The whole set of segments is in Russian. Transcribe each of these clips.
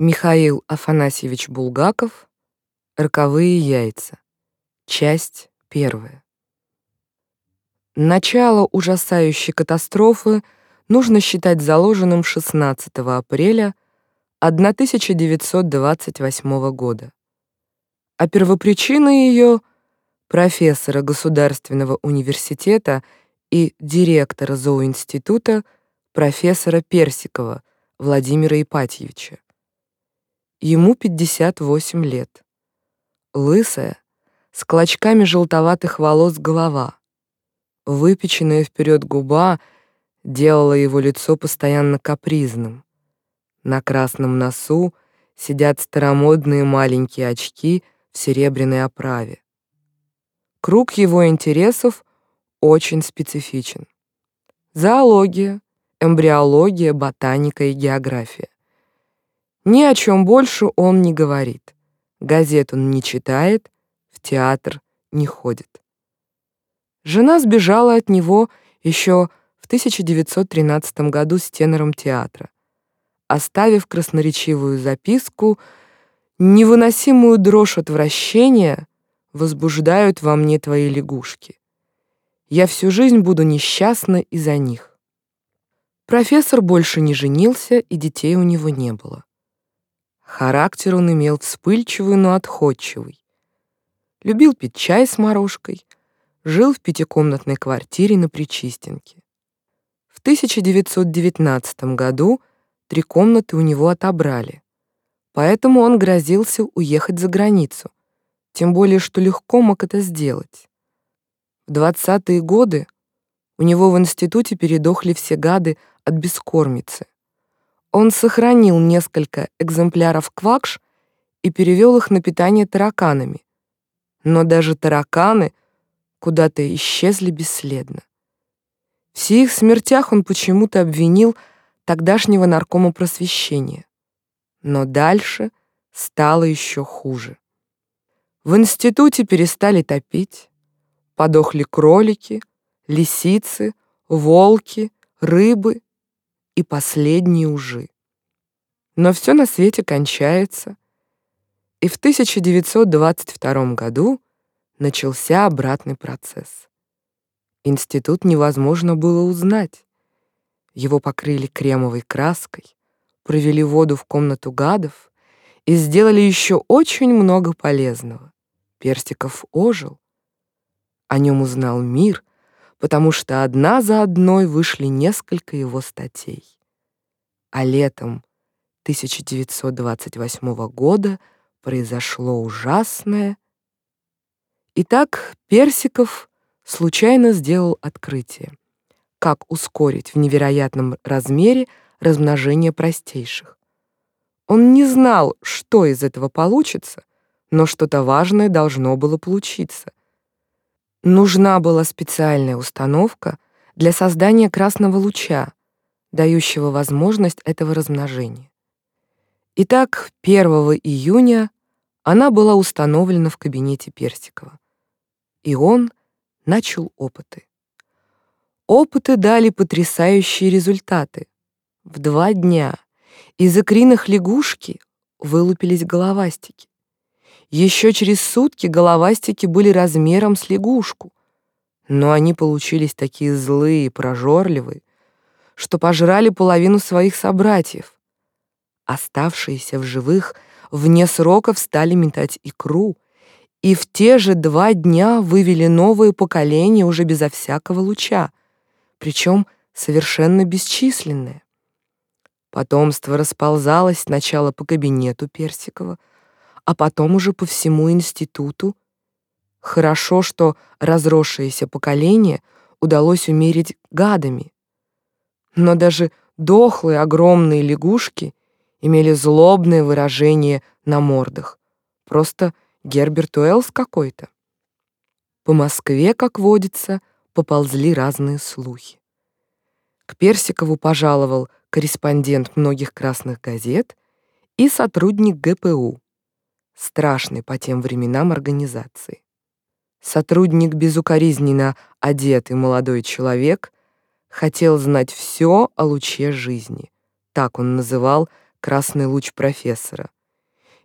Михаил Афанасьевич Булгаков «Роковые яйца». Часть первая. Начало ужасающей катастрофы нужно считать заложенным 16 апреля 1928 года. А первопричиной ее профессора Государственного университета и директора зооинститута профессора Персикова Владимира Ипатьевича. Ему 58 лет. Лысая, с клочками желтоватых волос голова. Выпеченная вперед губа делала его лицо постоянно капризным. На красном носу сидят старомодные маленькие очки в серебряной оправе. Круг его интересов очень специфичен. Зоология, эмбриология, ботаника и география. Ни о чем больше он не говорит. Газет он не читает, в театр не ходит. Жена сбежала от него еще в 1913 году с тенором театра, оставив красноречивую записку «Невыносимую дрожь отвращения возбуждают во мне твои лягушки. Я всю жизнь буду несчастна из-за них». Профессор больше не женился, и детей у него не было. Характер он имел вспыльчивый, но отходчивый. Любил пить чай с морожкой, жил в пятикомнатной квартире на Причистенке. В 1919 году три комнаты у него отобрали, поэтому он грозился уехать за границу, тем более что легко мог это сделать. В 20-е годы у него в институте передохли все гады от бескормицы. Он сохранил несколько экземпляров квакш и перевел их на питание тараканами. Но даже тараканы куда-то исчезли бесследно. В их смертях он почему-то обвинил тогдашнего наркома просвещения. Но дальше стало еще хуже. В институте перестали топить, подохли кролики, лисицы, волки, рыбы и последние ужи. Но все на свете кончается, и в 1922 году начался обратный процесс. Институт невозможно было узнать. Его покрыли кремовой краской, провели воду в комнату гадов и сделали еще очень много полезного. Персиков ожил. О нем узнал мир, потому что одна за одной вышли несколько его статей. А летом 1928 года произошло ужасное. Итак, Персиков случайно сделал открытие, как ускорить в невероятном размере размножение простейших. Он не знал, что из этого получится, но что-то важное должно было получиться. Нужна была специальная установка для создания красного луча, дающего возможность этого размножения. Итак, 1 июня она была установлена в кабинете Персикова. И он начал опыты. Опыты дали потрясающие результаты. В два дня из икринок лягушки вылупились головастики. Еще через сутки головастики были размером с лягушку, но они получились такие злые и прожорливые, что пожрали половину своих собратьев. Оставшиеся в живых вне сроков стали метать икру, и в те же два дня вывели новое поколение уже безо всякого луча, причем совершенно бесчисленное. Потомство расползалось сначала по кабинету Персикова, а потом уже по всему институту. Хорошо, что разросшееся поколение удалось умерить гадами. Но даже дохлые огромные лягушки имели злобное выражение на мордах. Просто Герберт Уэллс какой-то. По Москве, как водится, поползли разные слухи. К Персикову пожаловал корреспондент многих красных газет и сотрудник ГПУ, страшной по тем временам организации. Сотрудник безукоризненно одетый молодой человек хотел знать все о луче жизни. Так он называл красный луч профессора.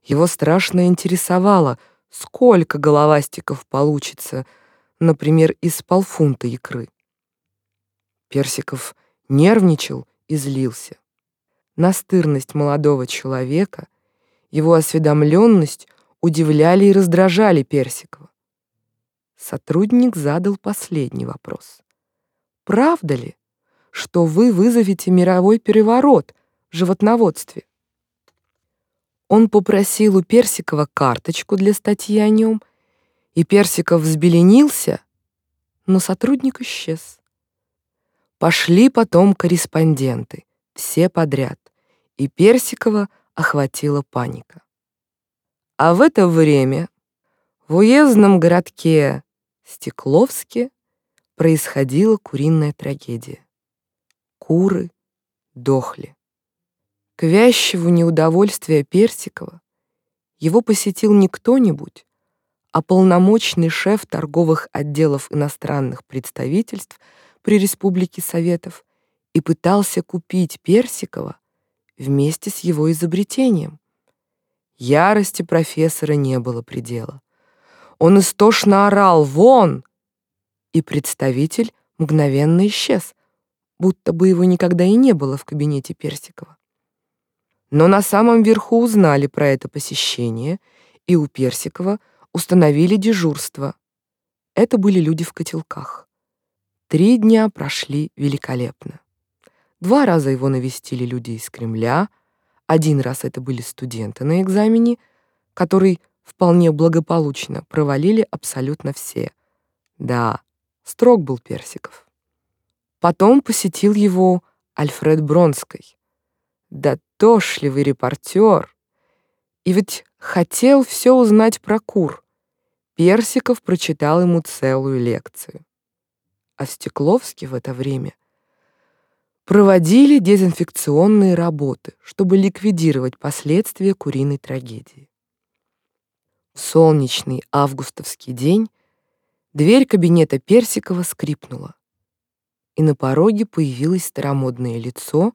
Его страшно интересовало, сколько головастиков получится, например, из полфунта икры. Персиков нервничал и злился. Настырность молодого человека, его осведомленность удивляли и раздражали Персикова. Сотрудник задал последний вопрос. «Правда ли, что вы вызовете мировой переворот в животноводстве?» Он попросил у Персикова карточку для статьи о нем, и Персиков взбеленился, но сотрудник исчез. Пошли потом корреспонденты, все подряд, и Персикова охватила паника. А в это время в уездном городке Стекловске происходила куриная трагедия. Куры дохли. К вящему неудовольствия Персикова его посетил не кто-нибудь, а полномочный шеф торговых отделов иностранных представительств при Республике Советов и пытался купить Персикова вместе с его изобретением. Ярости профессора не было предела. Он истошно орал «Вон!» и представитель мгновенно исчез, будто бы его никогда и не было в кабинете Персикова. Но на самом верху узнали про это посещение, и у Персикова установили дежурство. Это были люди в котелках. Три дня прошли великолепно. Два раза его навестили люди из Кремля, один раз это были студенты на экзамене, который вполне благополучно провалили абсолютно все. Да, строг был Персиков. Потом посетил его Альфред Бронский. Дотошливый репортер. И ведь хотел все узнать про кур. Персиков прочитал ему целую лекцию. А в Стекловске в это время проводили дезинфекционные работы, чтобы ликвидировать последствия куриной трагедии. В солнечный августовский день дверь кабинета Персикова скрипнула, и на пороге появилось старомодное лицо,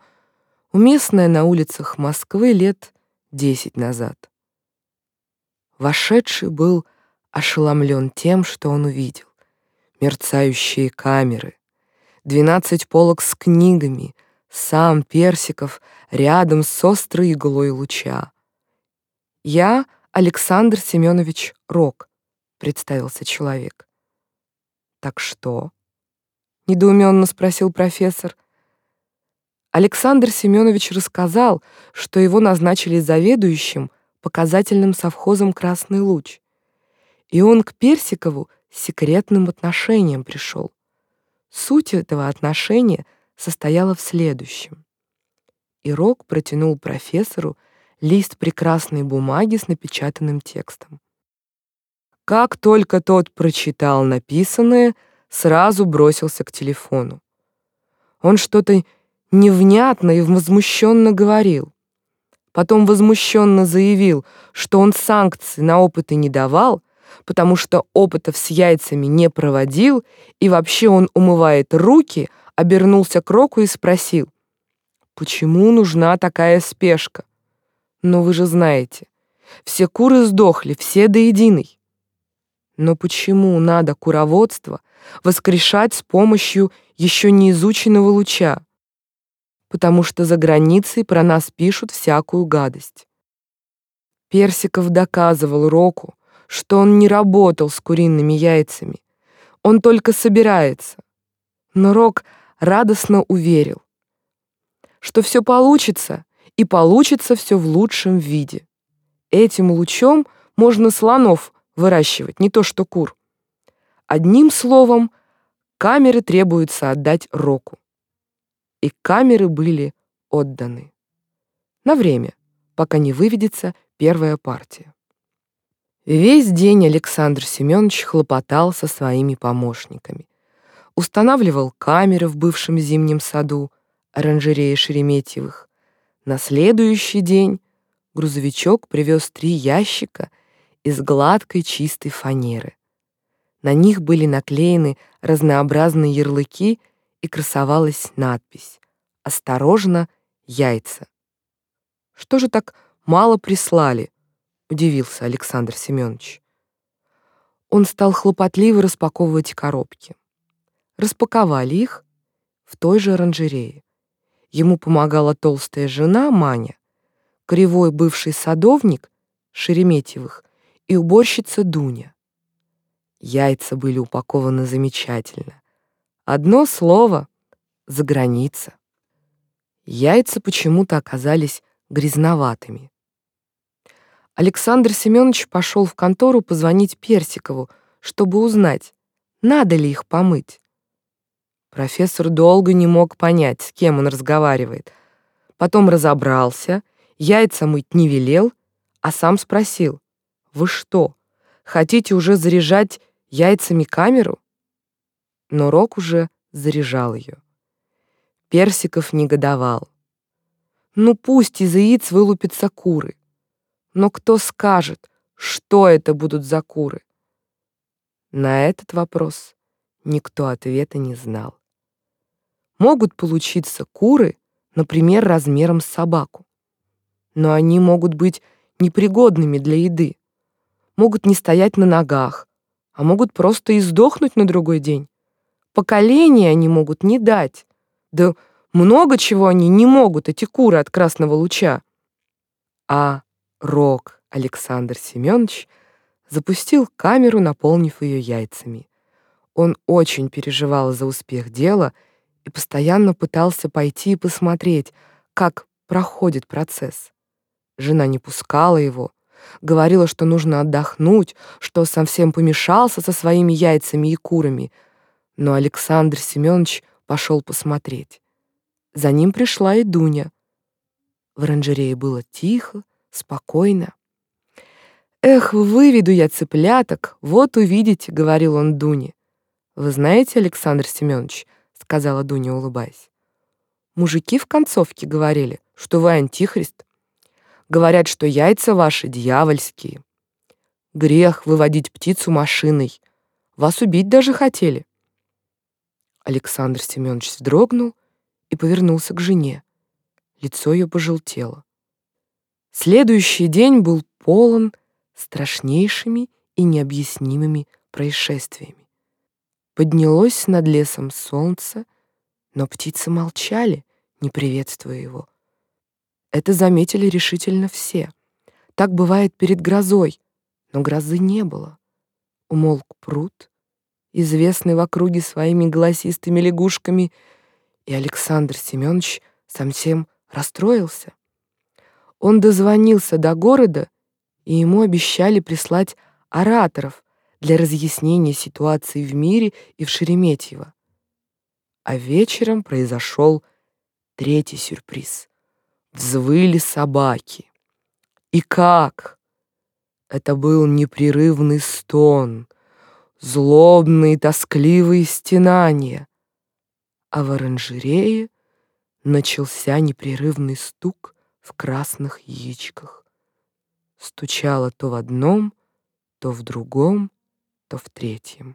уместное на улицах Москвы лет десять назад. Вошедший был ошеломлен тем, что он увидел. Мерцающие камеры, двенадцать полок с книгами, сам Персиков рядом с острой иглой луча. Я — Александр Семенович Рок, представился человек. Так что? недоуменно спросил профессор. Александр Семенович рассказал, что его назначили заведующим показательным совхозом Красный луч. И он к Персикову с секретным отношением пришел. Суть этого отношения состояла в следующем. И Рок протянул профессору лист прекрасной бумаги с напечатанным текстом. Как только тот прочитал написанное, сразу бросился к телефону. Он что-то невнятно и возмущенно говорил. Потом возмущенно заявил, что он санкций на опыты не давал, потому что опытов с яйцами не проводил, и вообще он умывает руки, обернулся к Року и спросил, почему нужна такая спешка? Но вы же знаете, все куры сдохли, все до единой. Но почему надо куроводство воскрешать с помощью еще не изученного луча? Потому что за границей про нас пишут всякую гадость. Персиков доказывал Року, что он не работал с куриными яйцами. Он только собирается. Но Рок радостно уверил, что все получится, и получится все в лучшем виде. Этим лучом можно слонов выращивать, не то что кур. Одним словом, камеры требуется отдать Року. И камеры были отданы. На время, пока не выведется первая партия. Весь день Александр Семенович хлопотал со своими помощниками. Устанавливал камеры в бывшем зимнем саду, оранжерее Шереметьевых, на следующий день грузовичок привез три ящика из гладкой чистой фанеры. На них были наклеены разнообразные ярлыки и красовалась надпись «Осторожно, яйца». Что же так мало прислали?» — удивился Александр Семенович. Он стал хлопотливо распаковывать коробки. Распаковали их в той же оранжерее. Ему помогала толстая жена Маня, кривой бывший садовник Шереметьевых и уборщица Дуня. Яйца были упакованы замечательно. Одно слово — за граница. Яйца почему-то оказались грязноватыми. Александр Семенович пошел в контору позвонить Персикову, чтобы узнать, надо ли их помыть. Профессор долго не мог понять, с кем он разговаривает. Потом разобрался, яйца мыть не велел, а сам спросил, «Вы что, хотите уже заряжать яйцами камеру?» Но Рок уже заряжал ее. Персиков негодовал. «Ну пусть из яиц вылупятся куры. Но кто скажет, что это будут за куры? На этот вопрос никто ответа не знал. Могут получиться куры, например, размером с собаку. Но они могут быть непригодными для еды. Могут не стоять на ногах, а могут просто и сдохнуть на другой день. Поколения они могут не дать. Да много чего они не могут, эти куры от красного луча. А Рок Александр Семенович запустил камеру, наполнив ее яйцами. Он очень переживал за успех дела и постоянно пытался пойти и посмотреть, как проходит процесс. Жена не пускала его, говорила, что нужно отдохнуть, что совсем помешался со своими яйцами и курами. Но Александр Семенович пошел посмотреть. За ним пришла и Дуня. В оранжерее было тихо, спокойно. «Эх, выведу я цыпляток, вот увидите», — говорил он Дуне. «Вы знаете, Александр Семенович», — сказала Дуня, улыбаясь, «мужики в концовке говорили, что вы антихрист. Говорят, что яйца ваши дьявольские. Грех выводить птицу машиной. Вас убить даже хотели». Александр Семенович вздрогнул и повернулся к жене. Лицо ее пожелтело. Следующий день был полон страшнейшими и необъяснимыми происшествиями. Поднялось над лесом солнце, но птицы молчали, не приветствуя его. Это заметили решительно все. Так бывает перед грозой, но грозы не было. Умолк пруд, известный в округе своими голосистыми лягушками, и Александр Семенович совсем расстроился. Он дозвонился до города, и ему обещали прислать ораторов для разъяснения ситуации в мире и в Шереметьево. А вечером произошел третий сюрприз. Взвыли собаки. И как? Это был непрерывный стон, злобные тоскливые стенания. А в оранжерее начался непрерывный стук в красных яичках. Стучала то в одном, то в другом, то в третьем.